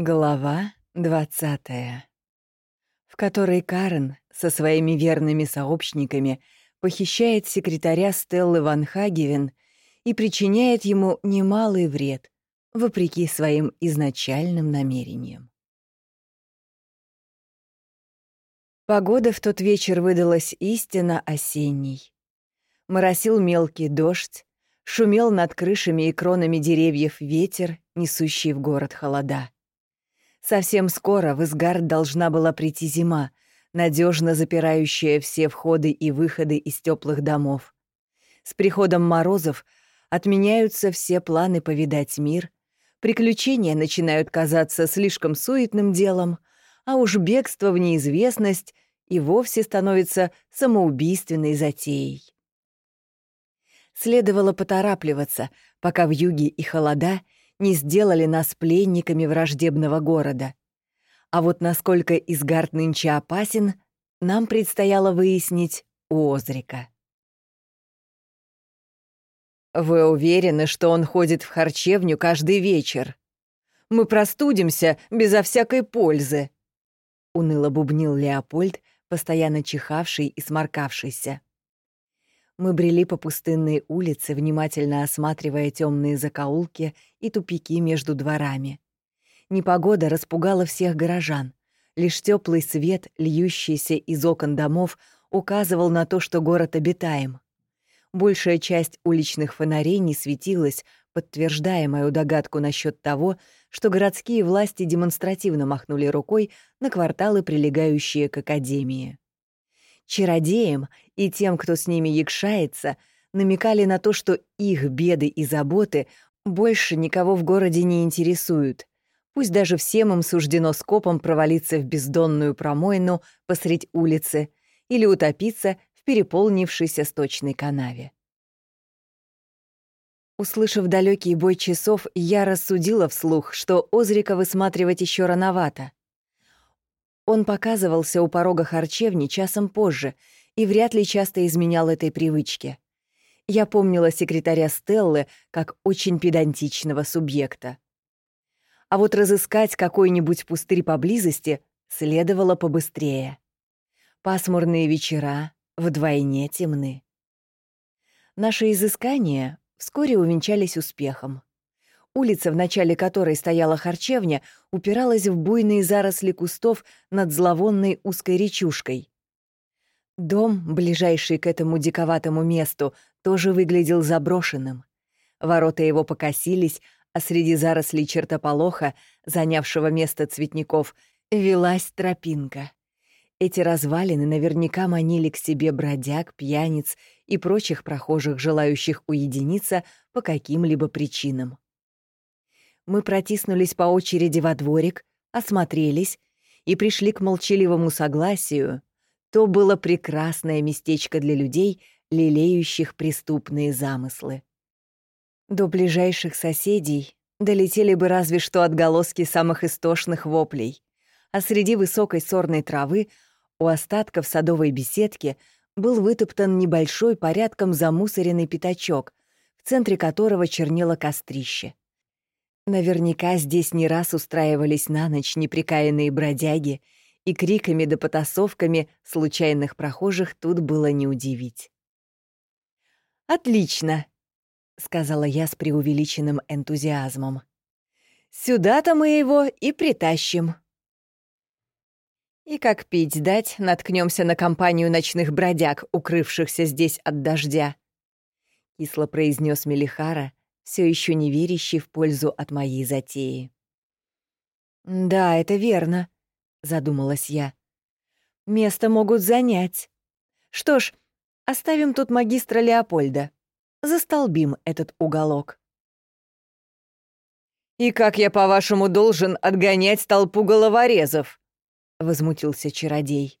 Глава двадцатая, в которой Карен со своими верными сообщниками похищает секретаря Стеллы Ван Хагевен и причиняет ему немалый вред, вопреки своим изначальным намерениям. Погода в тот вечер выдалась истинно осенней. Моросил мелкий дождь, шумел над крышами и кронами деревьев ветер, несущий в город холода. Совсем скоро в Изгард должна была прийти зима, надежно запирающая все входы и выходы из теплых домов. С приходом морозов отменяются все планы повидать мир, приключения начинают казаться слишком суетным делом, а уж бегство в неизвестность и вовсе становится самоубийственной затеей. Следовало поторапливаться, пока в юге и холода не сделали нас пленниками враждебного города. А вот насколько Изгард нынче опасен, нам предстояло выяснить у Озрика. «Вы уверены, что он ходит в харчевню каждый вечер? Мы простудимся безо всякой пользы», — уныло бубнил Леопольд, постоянно чихавший и сморкавшийся. Мы брели по пустынной улице, внимательно осматривая темные закоулки и тупики между дворами. Непогода распугала всех горожан. Лишь теплый свет, льющийся из окон домов, указывал на то, что город обитаем. Большая часть уличных фонарей не светилась, подтверждая мою догадку насчет того, что городские власти демонстративно махнули рукой на кварталы, прилегающие к академии. Чародеям и тем, кто с ними якшается, намекали на то, что их беды и заботы больше никого в городе не интересуют. Пусть даже всем им суждено скопом провалиться в бездонную промойну посредь улицы или утопиться в переполнившейся сточной канаве. Услышав далекий бой часов, я рассудила вслух, что Озрика высматривать еще рановато. Он показывался у порога харчевни часом позже и вряд ли часто изменял этой привычке. Я помнила секретаря Стеллы как очень педантичного субъекта. А вот разыскать какой-нибудь пустырь поблизости следовало побыстрее. Пасмурные вечера вдвойне темны. Наши изыскания вскоре увенчались успехом. Улица, в начале которой стояла харчевня, упиралась в буйные заросли кустов над зловонной узкой речушкой. Дом, ближайший к этому диковатому месту, тоже выглядел заброшенным. Ворота его покосились, а среди зарослей чертополоха, занявшего место цветников, велась тропинка. Эти развалины наверняка манили к себе бродяг, пьяниц и прочих прохожих, желающих уединиться по каким-либо причинам. Мы протиснулись по очереди во дворик, осмотрелись и пришли к молчаливому согласию. То было прекрасное местечко для людей, лелеющих преступные замыслы. До ближайших соседей долетели бы разве что отголоски самых истошных воплей, а среди высокой сорной травы у остатков садовой беседки был вытоптан небольшой порядком замусоренный пятачок, в центре которого чернело кострище. Наверняка здесь не раз устраивались на ночь неприкаянные бродяги, и криками да потасовками случайных прохожих тут было не удивить. «Отлично!» — сказала я с преувеличенным энтузиазмом. «Сюда-то мы его и притащим». И как пить дать, наткнемся на компанию ночных бродяг, укрывшихся здесь от дождя. Кисло произнес Мелихара, все еще не верящий в пользу от моей затеи. «Да, это верно», — задумалась я. «Место могут занять. Что ж, оставим тут магистра Леопольда. Застолбим этот уголок». «И как я, по-вашему, должен отгонять толпу головорезов?» — возмутился чародей.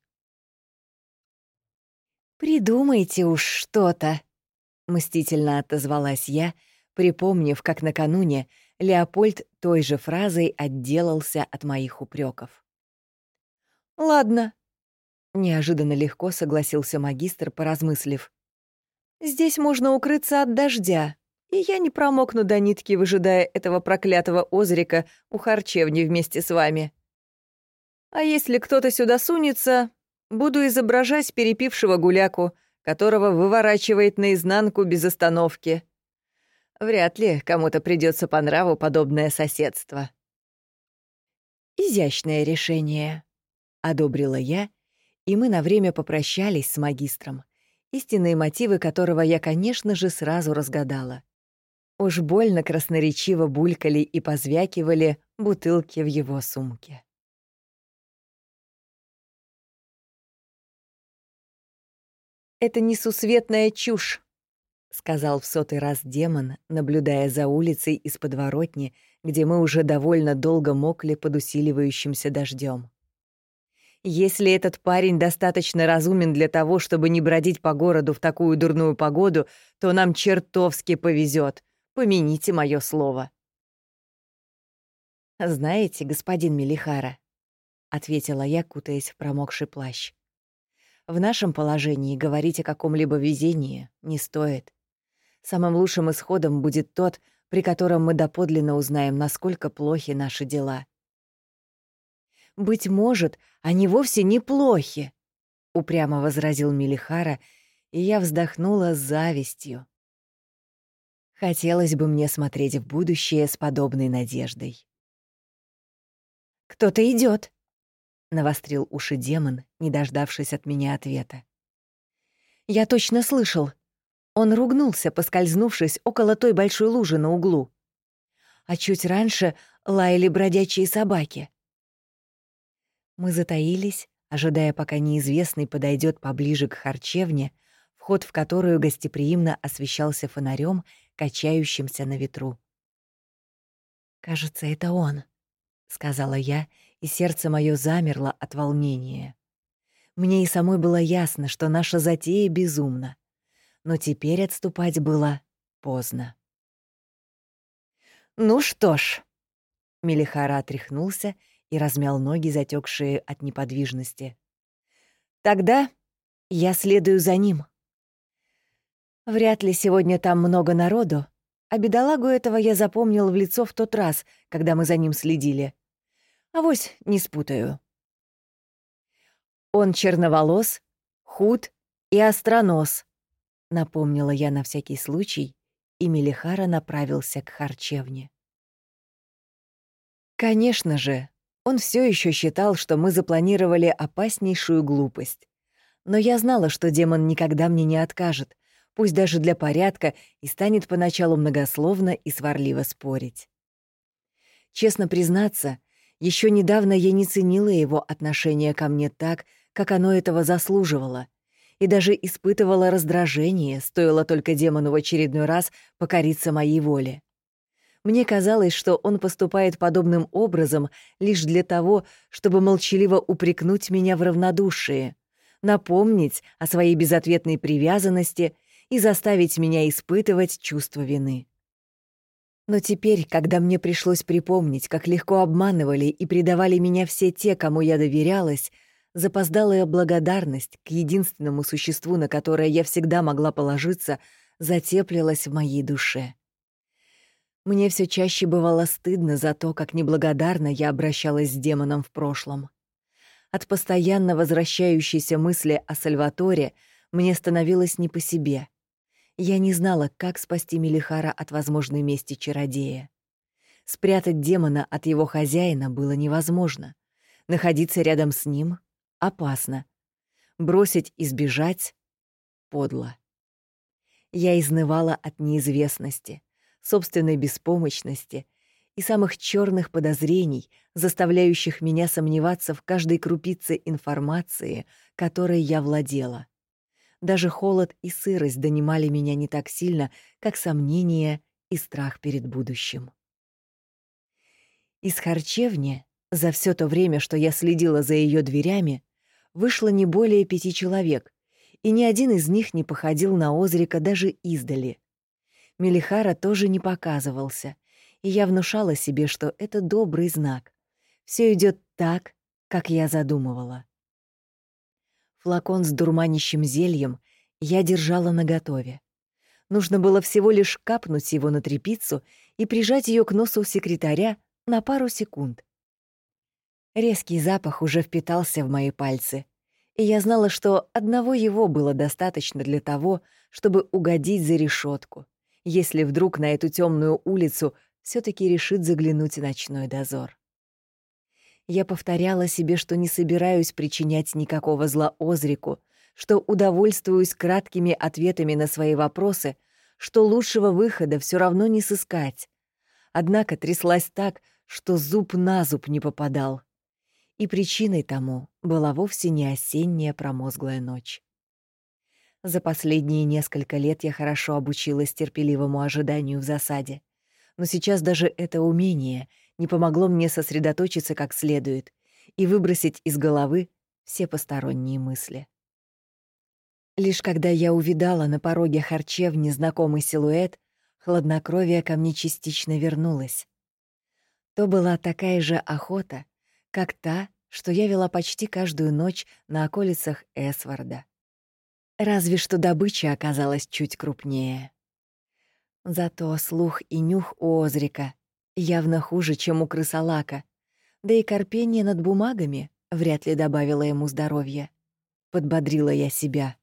«Придумайте уж что-то», — мстительно отозвалась я, — припомнив, как накануне Леопольд той же фразой отделался от моих упреков. «Ладно», — неожиданно легко согласился магистр, поразмыслив. «Здесь можно укрыться от дождя, и я не промокну до нитки, выжидая этого проклятого озрика у харчевни вместе с вами. А если кто-то сюда сунется, буду изображать перепившего гуляку, которого выворачивает наизнанку без остановки. Вряд ли кому-то придется по нраву подобное соседство. «Изящное решение», — одобрила я, и мы на время попрощались с магистром, истинные мотивы которого я, конечно же, сразу разгадала. Уж больно красноречиво булькали и позвякивали бутылки в его сумке. «Это несусветная чушь», — сказал в сотый раз демон, наблюдая за улицей из подворотни, где мы уже довольно долго мокли под усиливающимся дождем. «Если этот парень достаточно разумен для того, чтобы не бродить по городу в такую дурную погоду, то нам чертовски повезет. Помяните мое слово». «Знаете, господин Мелихара», — ответила я, кутаясь в промокший плащ, «в нашем положении говорить о каком-либо везении не стоит. Самым лучшим исходом будет тот, при котором мы доподлинно узнаем, насколько плохи наши дела. «Быть может, они вовсе не плохи», — упрямо возразил Милихара, и я вздохнула с завистью. Хотелось бы мне смотреть в будущее с подобной надеждой. «Кто-то идет, навострил уши демон, не дождавшись от меня ответа. «Я точно слышал. Он ругнулся, поскользнувшись около той большой лужи на углу. А чуть раньше лаяли бродячие собаки. Мы затаились, ожидая, пока неизвестный подойдет поближе к харчевне, вход в которую гостеприимно освещался фонарем, качающимся на ветру. «Кажется, это он», — сказала я, и сердце мое замерло от волнения. Мне и самой было ясно, что наша затея безумна но теперь отступать было поздно. «Ну что ж», — Мелихара отряхнулся и размял ноги, затекшие от неподвижности. «Тогда я следую за ним. Вряд ли сегодня там много народу, а бедолагу этого я запомнил в лицо в тот раз, когда мы за ним следили. Авось не спутаю. Он черноволос, худ и остронос, напомнила я на всякий случай, и Мелихара направился к харчевне. Конечно же, он все еще считал, что мы запланировали опаснейшую глупость. Но я знала, что демон никогда мне не откажет, пусть даже для порядка, и станет поначалу многословно и сварливо спорить. Честно признаться, еще недавно я не ценила его отношение ко мне так, как оно этого заслуживало — и даже испытывала раздражение, стоило только демону в очередной раз покориться моей воле. Мне казалось, что он поступает подобным образом лишь для того, чтобы молчаливо упрекнуть меня в равнодушии, напомнить о своей безответной привязанности и заставить меня испытывать чувство вины. Но теперь, когда мне пришлось припомнить, как легко обманывали и предавали меня все те, кому я доверялась, Запоздалая благодарность к единственному существу, на которое я всегда могла положиться, затеплилась в моей душе. Мне все чаще бывало стыдно за то, как неблагодарно я обращалась с демоном в прошлом. От постоянно возвращающейся мысли о Сальваторе мне становилось не по себе. Я не знала, как спасти Мелихара от возможной мести чародея. Спрятать демона от его хозяина было невозможно. Находиться рядом с ним опасно. Бросить и сбежать — подло. Я изнывала от неизвестности, собственной беспомощности и самых черных подозрений, заставляющих меня сомневаться в каждой крупице информации, которой я владела. Даже холод и сырость донимали меня не так сильно, как сомнения и страх перед будущим. Из харчевни за все то время, что я следила за ее дверями, вышло не более пяти человек, и ни один из них не походил на Озрика даже издали. Мелихара тоже не показывался, и я внушала себе, что это добрый знак. Все идет так, как я задумывала. Флакон с дурманящим зельем я держала наготове. Нужно было всего лишь капнуть его на трепицу и прижать ее к носу секретаря на пару секунд. Резкий запах уже впитался в мои пальцы, и я знала, что одного его было достаточно для того, чтобы угодить за решетку, если вдруг на эту темную улицу все таки решит заглянуть ночной дозор. Я повторяла себе, что не собираюсь причинять никакого зла Озрику, что удовольствуюсь краткими ответами на свои вопросы, что лучшего выхода все равно не сыскать. Однако тряслась так, что зуб на зуб не попадал и причиной тому была вовсе не осенняя промозглая ночь. За последние несколько лет я хорошо обучилась терпеливому ожиданию в засаде, но сейчас даже это умение не помогло мне сосредоточиться как следует и выбросить из головы все посторонние мысли. Лишь когда я увидала на пороге харчевни знакомый силуэт, хладнокровие ко мне частично вернулось. То была такая же охота, как та, что я вела почти каждую ночь на околицах Эсварда. Разве что добыча оказалась чуть крупнее. Зато слух и нюх у Озрика явно хуже, чем у крысолака, да и корпение над бумагами вряд ли добавило ему здоровья. Подбодрила я себя.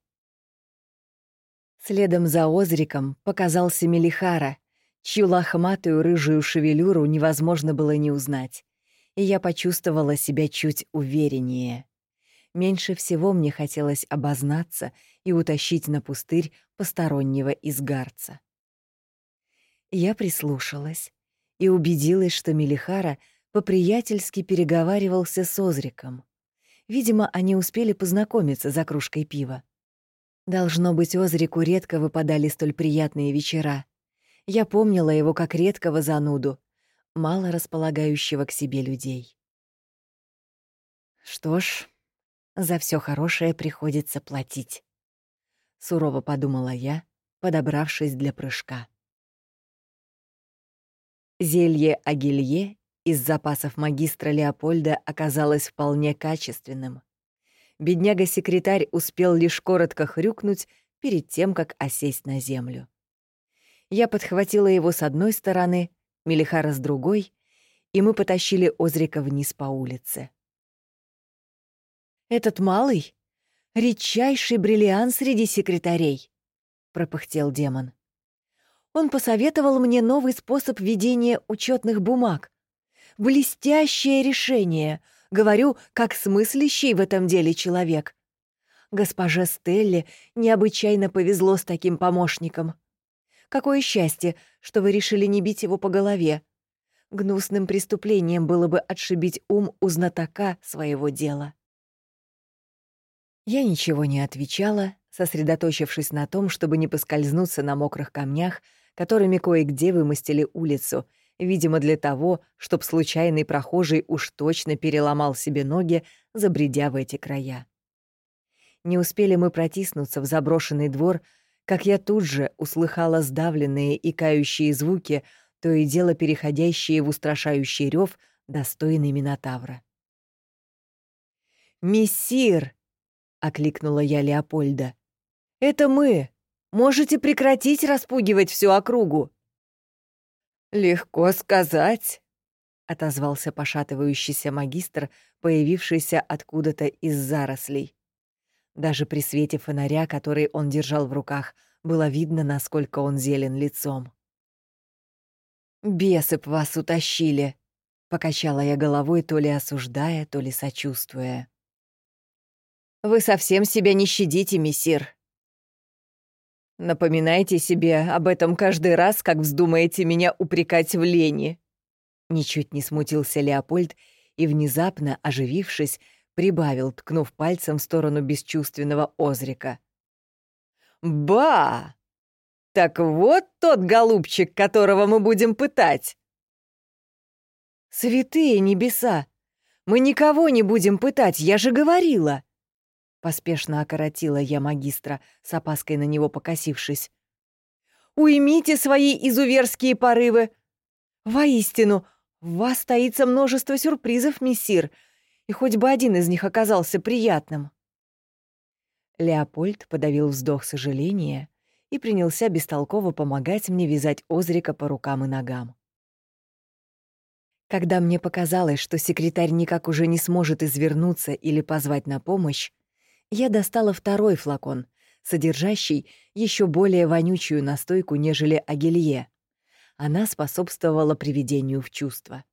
Следом за Озриком показался Мелихара, чью лохматую рыжую шевелюру невозможно было не узнать и я почувствовала себя чуть увереннее. Меньше всего мне хотелось обознаться и утащить на пустырь постороннего изгарца. Я прислушалась и убедилась, что Мелихара по-приятельски переговаривался с Озриком. Видимо, они успели познакомиться за кружкой пива. Должно быть, Озрику редко выпадали столь приятные вечера. Я помнила его как редкого зануду, мало располагающего к себе людей. Что ж, за все хорошее приходится платить, сурово подумала я, подобравшись для прыжка. Зелье Агилье из запасов магистра Леопольда оказалось вполне качественным. Бедняга-секретарь успел лишь коротко хрюкнуть перед тем, как осесть на землю. Я подхватила его с одной стороны, Мелихара с другой, и мы потащили Озрика вниз по улице. «Этот малый — редчайший бриллиант среди секретарей», — пропыхтел демон. «Он посоветовал мне новый способ ведения учетных бумаг. Блестящее решение, говорю, как смыслящий в этом деле человек. Госпоже Стелле необычайно повезло с таким помощником». Какое счастье, что вы решили не бить его по голове. Гнусным преступлением было бы отшибить ум у знатока своего дела. Я ничего не отвечала, сосредоточившись на том, чтобы не поскользнуться на мокрых камнях, которыми кое-где вымостили улицу, видимо, для того, чтобы случайный прохожий уж точно переломал себе ноги, забредя в эти края. Не успели мы протиснуться в заброшенный двор, как я тут же услыхала сдавленные и кающие звуки, то и дело переходящие в устрашающий рев, достойный Минотавра. «Мессир!» — окликнула я Леопольда. «Это мы! Можете прекратить распугивать всю округу!» «Легко сказать», — отозвался пошатывающийся магистр, появившийся откуда-то из зарослей. Даже при свете фонаря, который он держал в руках, было видно, насколько он зелен лицом. «Бесы б вас утащили!» — покачала я головой, то ли осуждая, то ли сочувствуя. «Вы совсем себя не щадите, мессир!» «Напоминайте себе об этом каждый раз, как вздумаете меня упрекать в лени!» Ничуть не смутился Леопольд и, внезапно оживившись, прибавил, ткнув пальцем в сторону бесчувственного Озрика. «Ба! Так вот тот голубчик, которого мы будем пытать!» «Святые небеса! Мы никого не будем пытать, я же говорила!» Поспешно окоротила я магистра, с опаской на него покосившись. «Уймите свои изуверские порывы! Воистину, в вас стоится множество сюрпризов, мессир, и хоть бы один из них оказался приятным. Леопольд подавил вздох сожаления и принялся бестолково помогать мне вязать Озрика по рукам и ногам. Когда мне показалось, что секретарь никак уже не сможет извернуться или позвать на помощь, я достала второй флакон, содержащий еще более вонючую настойку, нежели агелье. Она способствовала приведению в чувство.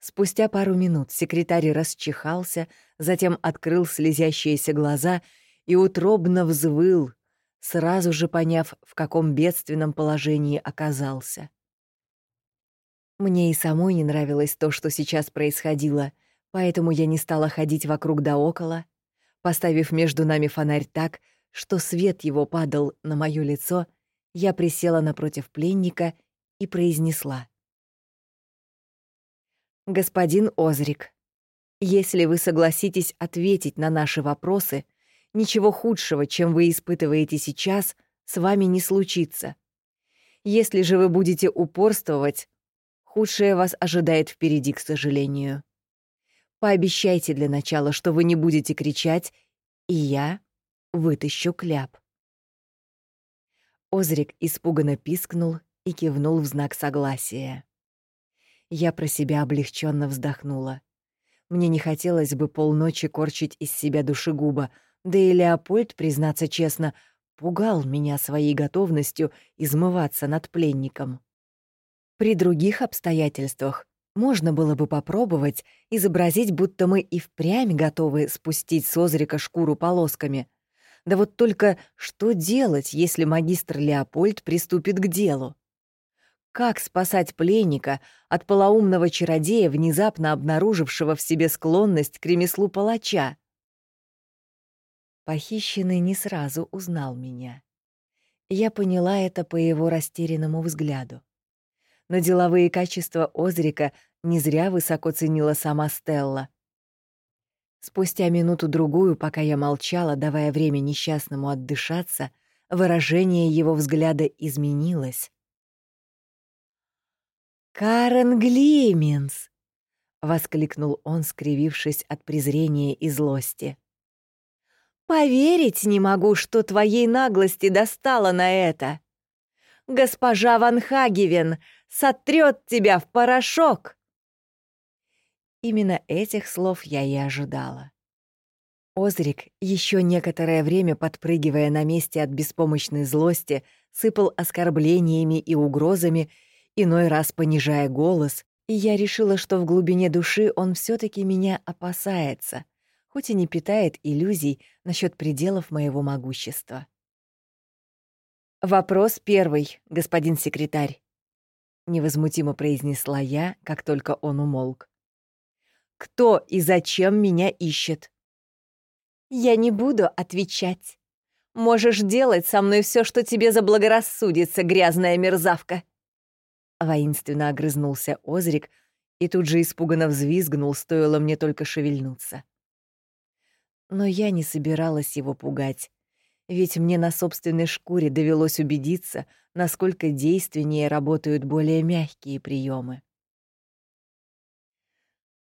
Спустя пару минут секретарь расчихался, затем открыл слезящиеся глаза и утробно взвыл, сразу же поняв, в каком бедственном положении оказался. Мне и самой не нравилось то, что сейчас происходило, поэтому я не стала ходить вокруг да около, поставив между нами фонарь так, что свет его падал на моё лицо, я присела напротив пленника и произнесла. «Господин Озрик, если вы согласитесь ответить на наши вопросы, ничего худшего, чем вы испытываете сейчас, с вами не случится. Если же вы будете упорствовать, Худшее вас ожидает впереди, к сожалению. Пообещайте для начала, что вы не будете кричать, и я вытащу кляп. Озрик испуганно пискнул и кивнул в знак согласия. Я про себя облегченно вздохнула. Мне не хотелось бы полночи корчить из себя душегуба, да и Леопольд, признаться честно, пугал меня своей готовностью измываться над пленником. При других обстоятельствах можно было бы попробовать изобразить, будто мы и впрямь готовы спустить с Озрика шкуру полосками. Да вот только что делать, если магистр Леопольд приступит к делу? Как спасать пленника от полоумного чародея, внезапно обнаружившего в себе склонность к ремеслу палача? Похищенный не сразу узнал меня. Я поняла это по его растерянному взгляду но деловые качества Озрика не зря высоко ценила сама Стелла. Спустя минуту-другую, пока я молчала, давая время несчастному отдышаться, выражение его взгляда изменилось. «Карен Глименс!» — воскликнул он, скривившись от презрения и злости. «Поверить не могу, что твоей наглости достало на это!» Госпожа Ван Хагевен сотрет тебя в порошок!» Именно этих слов я и ожидала. Озрик, еще некоторое время подпрыгивая на месте от беспомощной злости, сыпал оскорблениями и угрозами, иной раз понижая голос, и я решила, что в глубине души он все таки меня опасается, хоть и не питает иллюзий насчет пределов моего могущества. «Вопрос первый, господин секретарь», — невозмутимо произнесла я, как только он умолк. «Кто и зачем меня ищет?» «Я не буду отвечать. Можешь делать со мной все, что тебе заблагорассудится, грязная мерзавка!» Воинственно огрызнулся Озрик и тут же испуганно взвизгнул, стоило мне только шевельнуться. Но я не собиралась его пугать ведь мне на собственной шкуре довелось убедиться, насколько действеннее работают более мягкие приемы.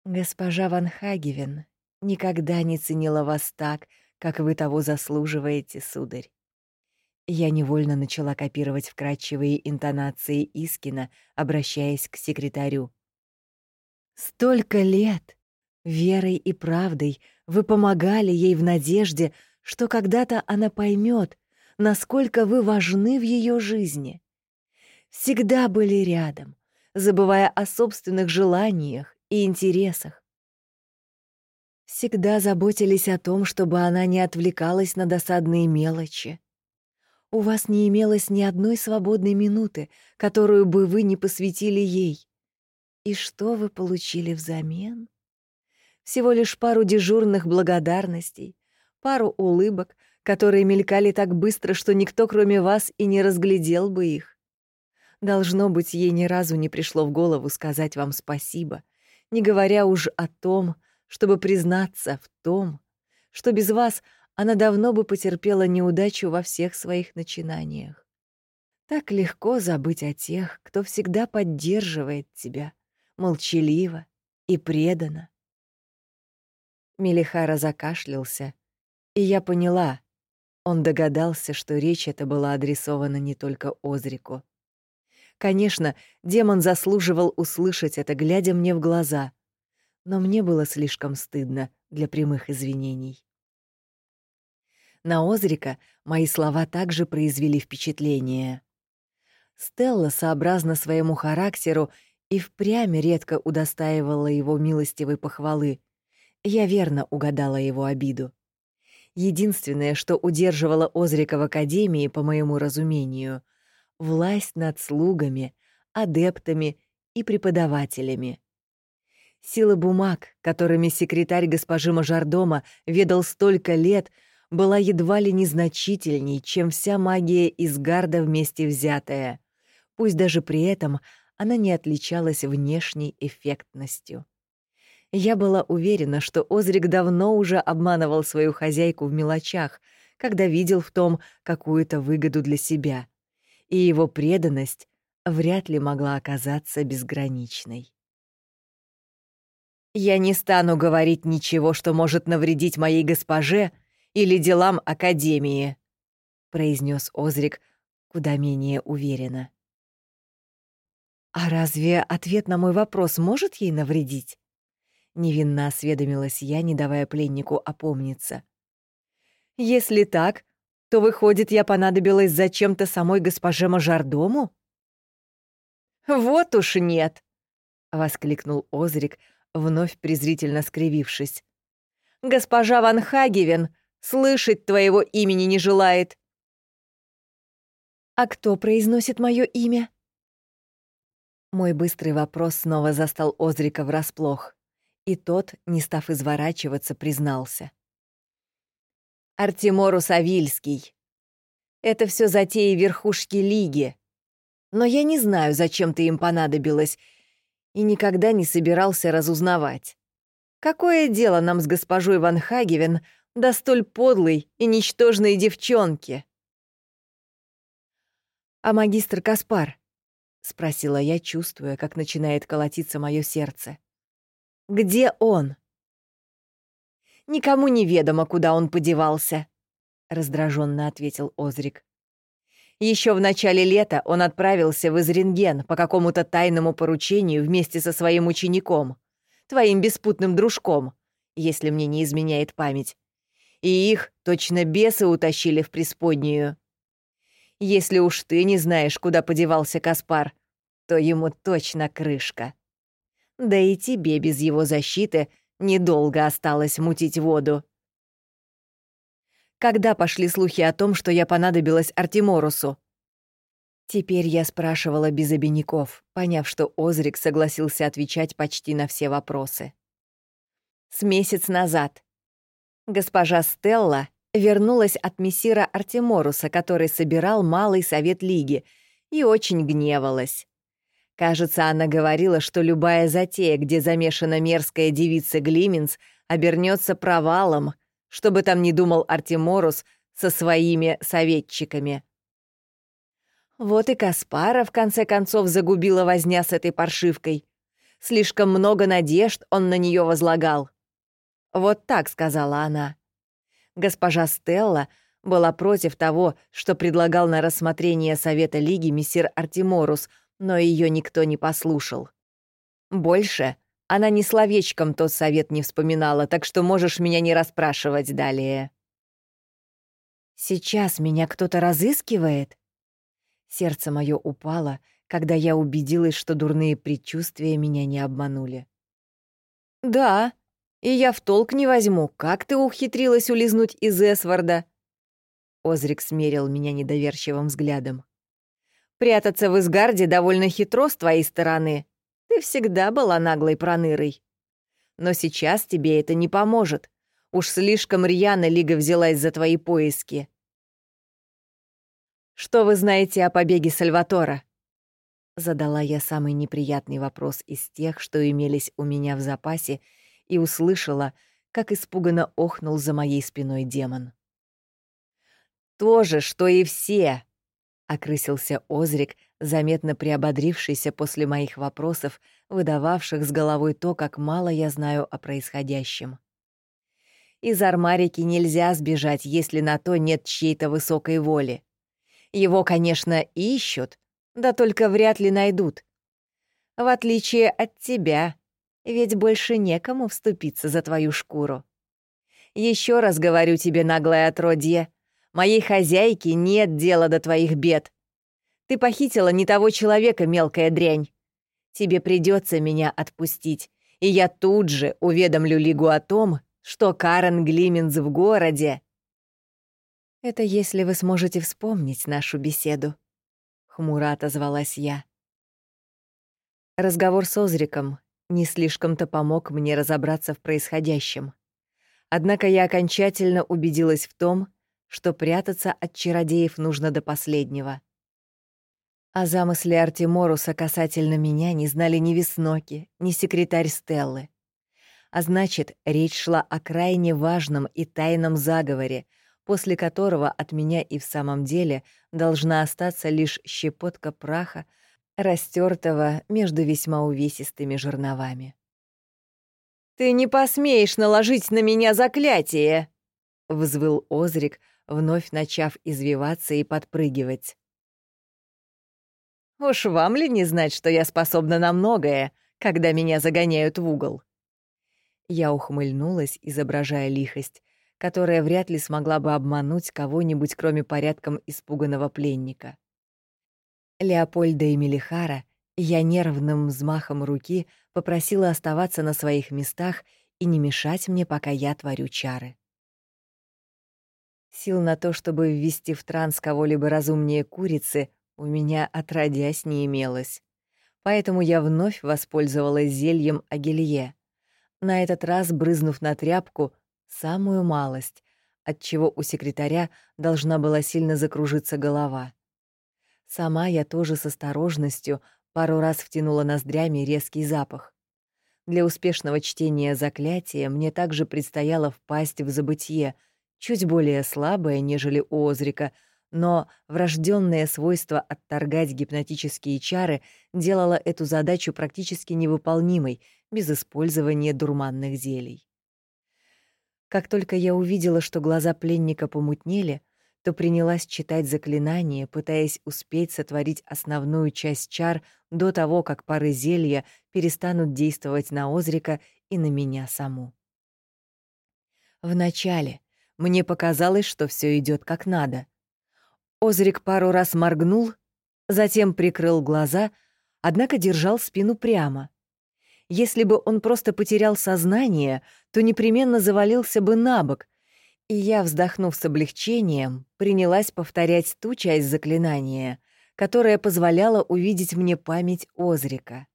Госпожа Ван Хагевен никогда не ценила вас так, как вы того заслуживаете, сударь. Я невольно начала копировать вкрадчивые интонации Искина, обращаясь к секретарю. «Столько лет! Верой и правдой вы помогали ей в надежде, что когда-то она поймет, насколько вы важны в ее жизни. Всегда были рядом, забывая о собственных желаниях и интересах. Всегда заботились о том, чтобы она не отвлекалась на досадные мелочи. У вас не имелось ни одной свободной минуты, которую бы вы не посвятили ей. И что вы получили взамен? Всего лишь пару дежурных благодарностей, пару улыбок, которые мелькали так быстро, что никто, кроме вас, и не разглядел бы их. Должно быть, ей ни разу не пришло в голову сказать вам спасибо, не говоря уж о том, чтобы признаться в том, что без вас она давно бы потерпела неудачу во всех своих начинаниях. Так легко забыть о тех, кто всегда поддерживает тебя, молчаливо и преданно. Мелихара закашлялся, и я поняла, Он догадался, что речь эта была адресована не только Озрику. Конечно, демон заслуживал услышать это, глядя мне в глаза, но мне было слишком стыдно для прямых извинений. На Озрика мои слова также произвели впечатление. Стелла, сообразно своему характеру, и впрямь редко удостаивала его милостивой похвалы. Я верно угадала его обиду. Единственное, что удерживало Озрика в Академии, по моему разумению — власть над слугами, адептами и преподавателями. Сила бумаг, которыми секретарь госпожи Мажордома ведал столько лет, была едва ли незначительней, чем вся магия из Гарда вместе взятая пусть даже при этом она не отличалась внешней эффектностью. Я была уверена, что Озрик давно уже обманывал свою хозяйку в мелочах, когда видел в том какую-то выгоду для себя, и его преданность вряд ли могла оказаться безграничной. «Я не стану говорить ничего, что может навредить моей госпоже или делам Академии», — произнес Озрик куда менее уверенно. «А разве ответ на мой вопрос может ей навредить?» Невинно осведомилась я, не давая пленнику опомниться. «Если так, то, выходит, я понадобилась зачем-то самой госпоже Мажордому?» «Вот уж нет!» — воскликнул Озрик, вновь презрительно скривившись. «Госпожа Ван Хагевен слышать твоего имени не желает!» «А кто произносит мое имя?» Мой быстрый вопрос снова застал Озрика врасплох, и тот, не став изворачиваться, признался. «Артеморус Авильский. Это все затеи верхушки Лиги. Но я не знаю, зачем ты им понадобилась, и никогда не собирался разузнавать. Какое дело нам с госпожой Ван Хагевен до столь подлой и ничтожной девчонки?» «А магистр Каспар?» — спросила я, чувствуя, как начинает колотиться мое сердце. «Где он?» «Никому не ведомо, куда он подевался», — раздраженно ответил Озрик. Еще в начале лета он отправился в Изренген по какому-то тайному поручению вместе со своим учеником, твоим беспутным дружком, если мне не изменяет память. И их точно бесы утащили в преисподнюю. Если уж ты не знаешь, куда подевался Каспар, то ему точно крышка. Да и тебе без его защиты недолго осталось мутить воду. Когда пошли слухи о том, что я понадобилась Артеморусу? Теперь я спрашивала без обиняков, поняв, что Озрик согласился отвечать почти на все вопросы. С месяц назад. Госпожа Стелла вернулась от мессира Артеморуса, который собирал Малый Совет Лиги, и очень гневалась. Кажется, она говорила, что любая затея, где замешана мерзкая девица Глименс, обернется провалом, чтобы там не думал Артеморус со своими советчиками. Вот и Каспара в конце концов загубила возня с этой паршивкой. Слишком много надежд он на нее возлагал. Вот так сказала она. Госпожа Стелла была против того, что предлагал на рассмотрение Совета Лиги мессир Артеморус, но ее никто не послушал. Больше она ни словечком тот совет не вспоминала, так что можешь меня не расспрашивать далее. «Сейчас меня кто-то разыскивает?» Сердце мое упало, когда я убедилась, что дурные предчувствия меня не обманули. «Да», и я в толк не возьму, как ты ухитрилась улизнуть из Эсварда?» Озрик смерил меня недоверчивым взглядом. «Прятаться в Изгарде довольно хитро с твоей стороны. Ты всегда была наглой пронырой. Но сейчас тебе это не поможет. Уж слишком рьяно Лига взялась за твои поиски». «Что вы знаете о побеге Сальватора?» Задала я самый неприятный вопрос из тех, что имелись у меня в запасе, и услышала, как испуганно охнул за моей спиной демон. «То же, что и все!» — окрысился Озрик, заметно приободрившийся после моих вопросов, выдававших с головой то, как мало я знаю о происходящем. Из армарики нельзя сбежать, если на то нет чьей-то высокой воли. Его, конечно, ищут, да только вряд ли найдут. В отличие от тебя, ведь больше некому вступиться за твою шкуру. Еще раз говорю тебе, наглое отродье, моей хозяйке нет дела до твоих бед. Ты похитила не того человека, мелкая дрянь. Тебе придется меня отпустить, и я тут же уведомлю Лигу о том, что Карен Глименс в городе. Это если вы сможете вспомнить нашу беседу. Хмуро отозвалась я. Разговор с Озриком не слишком-то помог мне разобраться в происходящем. Однако я окончательно убедилась в том, что прятаться от чародеев нужно до последнего. О замысле Артеморуса касательно меня не знали ни Весноки, ни секретарь Стеллы. А значит, речь шла о крайне важном и тайном заговоре, после которого от меня и в самом деле должна остаться лишь щепотка праха, растертого между весьма увесистыми жерновами. «Ты не посмеешь наложить на меня заклятие!» — взвыл Озрик, вновь начав извиваться и подпрыгивать. «Уж вам ли не знать, что я способна на многое, когда меня загоняют в угол?» Я ухмыльнулась, изображая лихость, которая вряд ли смогла бы обмануть кого-нибудь, кроме порядком испуганного пленника. Леопольда и Мелихара я нервным взмахом руки попросила оставаться на своих местах и не мешать мне, пока я творю чары. Сил на то, чтобы ввести в транс кого-либо разумнее курицы, у меня отродясь не имелось. Поэтому я вновь воспользовалась зельем Агилье, на этот раз брызнув на тряпку самую малость, отчего у секретаря должна была сильно закружиться голова. Сама я тоже с осторожностью пару раз втянула ноздрями резкий запах. Для успешного чтения заклятия мне также предстояло впасть в забытье, чуть более слабое, нежели у Озрика, но врожденное свойство отторгать гипнотические чары делало эту задачу практически невыполнимой без использования дурманных зелий. Как только я увидела, что глаза пленника помутнели, то принялась читать заклинание, пытаясь успеть сотворить основную часть чар до того, как пары зелья перестанут действовать на Озрика и на меня саму. Вначале мне показалось, что все идет как надо. Озрик пару раз моргнул, затем прикрыл глаза, однако держал спину прямо. Если бы он просто потерял сознание, то непременно завалился бы на бок, и я, вздохнув с облегчением, принялась повторять ту часть заклинания, которая позволяла увидеть мне память Озрика.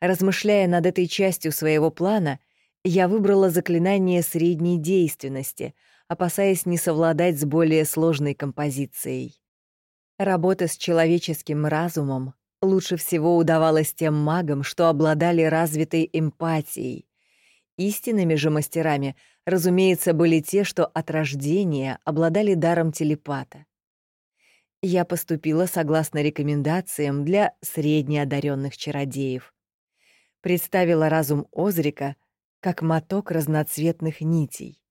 Размышляя над этой частью своего плана, я выбрала заклинание средней действенности, опасаясь не совладать с более сложной композицией. Работа с человеческим разумом лучше всего удавалась тем магам, что обладали развитой эмпатией. Истинными же мастерами — разумеется, были те, что от рождения обладали даром телепата. Я поступила согласно рекомендациям для среднеодаренных чародеев. Представила разум Озрика как моток разноцветных нитей.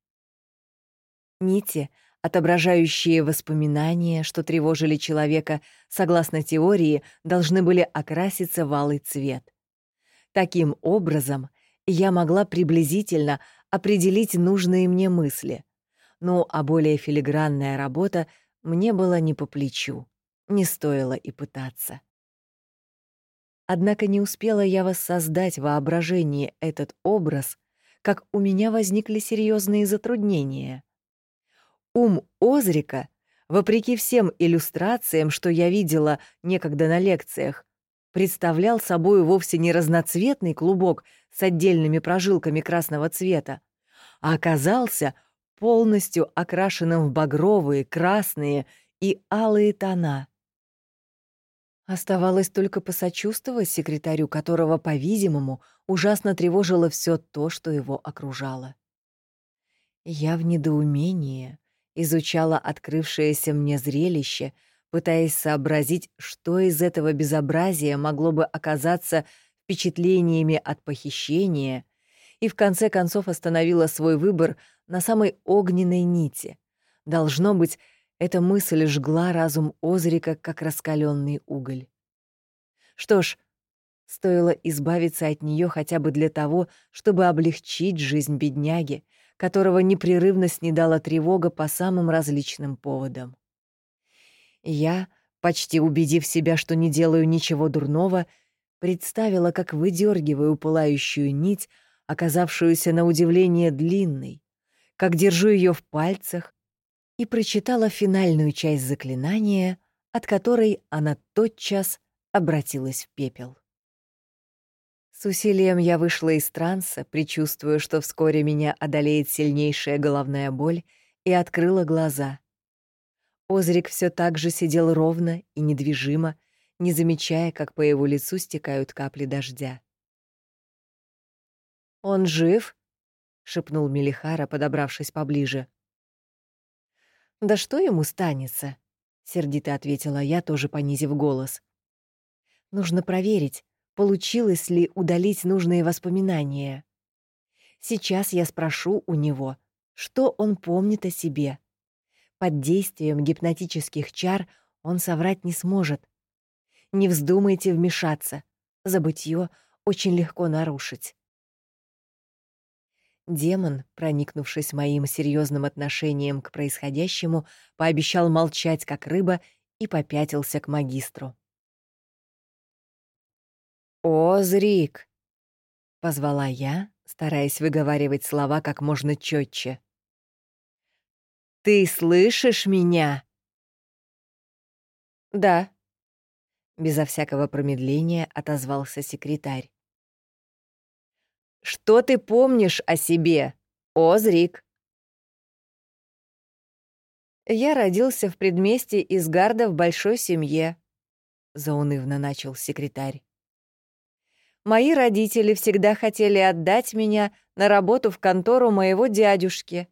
Нити, отображающие воспоминания, что тревожили человека, согласно теории, должны были окраситься в алый цвет. Таким образом, я могла приблизительно определить нужные мне мысли. Ну, а более филигранная работа мне была не по плечу, не стоило и пытаться. Однако не успела я воссоздать воображение этот образ, как у меня возникли серьезные затруднения. Ум Озрика, вопреки всем иллюстрациям, что я видела некогда на лекциях, представлял собой вовсе не разноцветный клубок с отдельными прожилками красного цвета, а оказался полностью окрашенным в багровые, красные и алые тона. Оставалось только посочувствовать секретарю, которого, по-видимому, ужасно тревожило все то, что его окружало. Я в недоумении изучала открывшееся мне зрелище — пытаясь сообразить, что из этого безобразия могло бы оказаться впечатлениями от похищения и в конце концов остановила свой выбор на самой огненной нити. Должно быть, эта мысль жгла разум Озрика, как раскаленный уголь. Что ж, стоило избавиться от нее хотя бы для того, чтобы облегчить жизнь бедняги, которого непрерывно снедала тревога по самым различным поводам. Я, почти убедив себя, что не делаю ничего дурного, представила, как выдергиваю пылающую нить, оказавшуюся на удивление длинной, как держу ее в пальцах, и прочитала финальную часть заклинания, от которой она тотчас обратилась в пепел. С усилием я вышла из транса, предчувствуя, что вскоре меня одолеет сильнейшая головная боль, и открыла глаза. Озрик все так же сидел ровно и недвижимо, не замечая, как по его лицу стекают капли дождя. «Он жив?» — шепнул Мелихара, подобравшись поближе. «Да что ему станется?» — сердито ответила я, тоже понизив голос. «Нужно проверить, получилось ли удалить нужные воспоминания. Сейчас я спрошу у него, что он помнит о себе. Под действием гипнотических чар он соврать не сможет. Не вздумайте вмешаться. Забытье очень легко нарушить. Демон, проникнувшись моим серьезным отношением к происходящему, пообещал молчать, как рыба, и попятился к магистру. «Озрик!» — позвала я, стараясь выговаривать слова как можно четче. «Ты слышишь меня?» «Да», — безо всякого промедления отозвался секретарь. Что ты помнишь о себе, Озрик?» «Я родился в предместье Изгарда в большой семье», — заунывно начал секретарь. «Мои родители всегда хотели отдать меня на работу в контору моего дядюшки.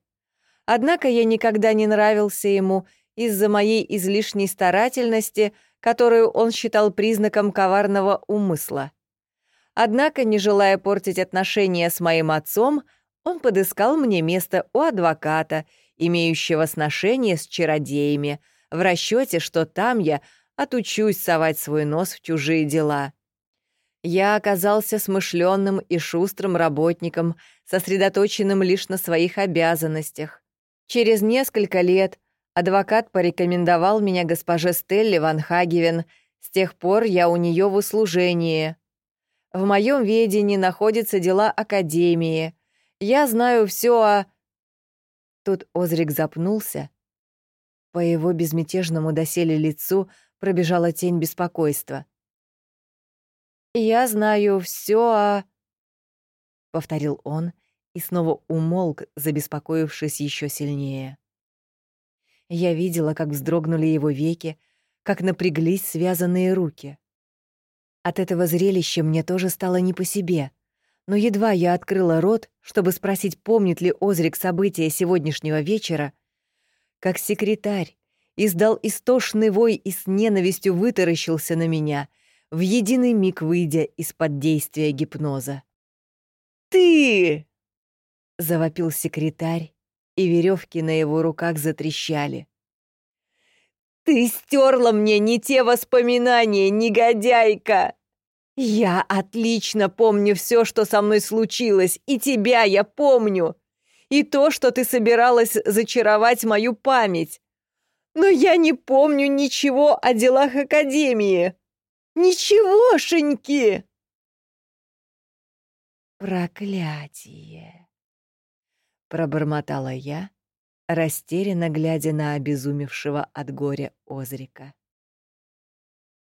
Однако я никогда не нравился ему из-за моей излишней старательности, которую он считал признаком коварного умысла. Однако, не желая портить отношения с моим отцом, он подыскал мне место у адвоката, имеющего сношение с чародеями, в расчете, что там я отучусь совать свой нос в чужие дела. Я оказался смышленным и шустрым работником, сосредоточенным лишь на своих обязанностях. Через несколько лет адвокат порекомендовал меня госпоже Стелле Ван Хагевен, с тех пор я у нее в услужении. В моем ведении находятся дела Академии. Я знаю все о...» Тут Озрик запнулся. По его безмятежному доселе лицу пробежала тень беспокойства. «Я знаю все о...» — повторил он и снова умолк, забеспокоившись еще сильнее. Я видела, как вздрогнули его веки, как напряглись связанные руки. От этого зрелища мне тоже стало не по себе. Но едва я открыла рот, чтобы спросить, помнит ли Озрик события сегодняшнего вечера, как секретарь издал истошный вой и с ненавистью вытаращился на меня, в единый миг выйдя из-под действия гипноза. «Ты!» — завопил секретарь, и веревки на его руках затрещали. «Ты стерла мне не те воспоминания, негодяйка! Я отлично помню все, что со мной случилось, и тебя я помню, и то, что ты собиралась зачаровать мою память. Но я не помню ничего о делах Академии. Ничегошеньки!» «Проклятие!» — пробормотала я, растерянно глядя на обезумевшего от горя Озрика.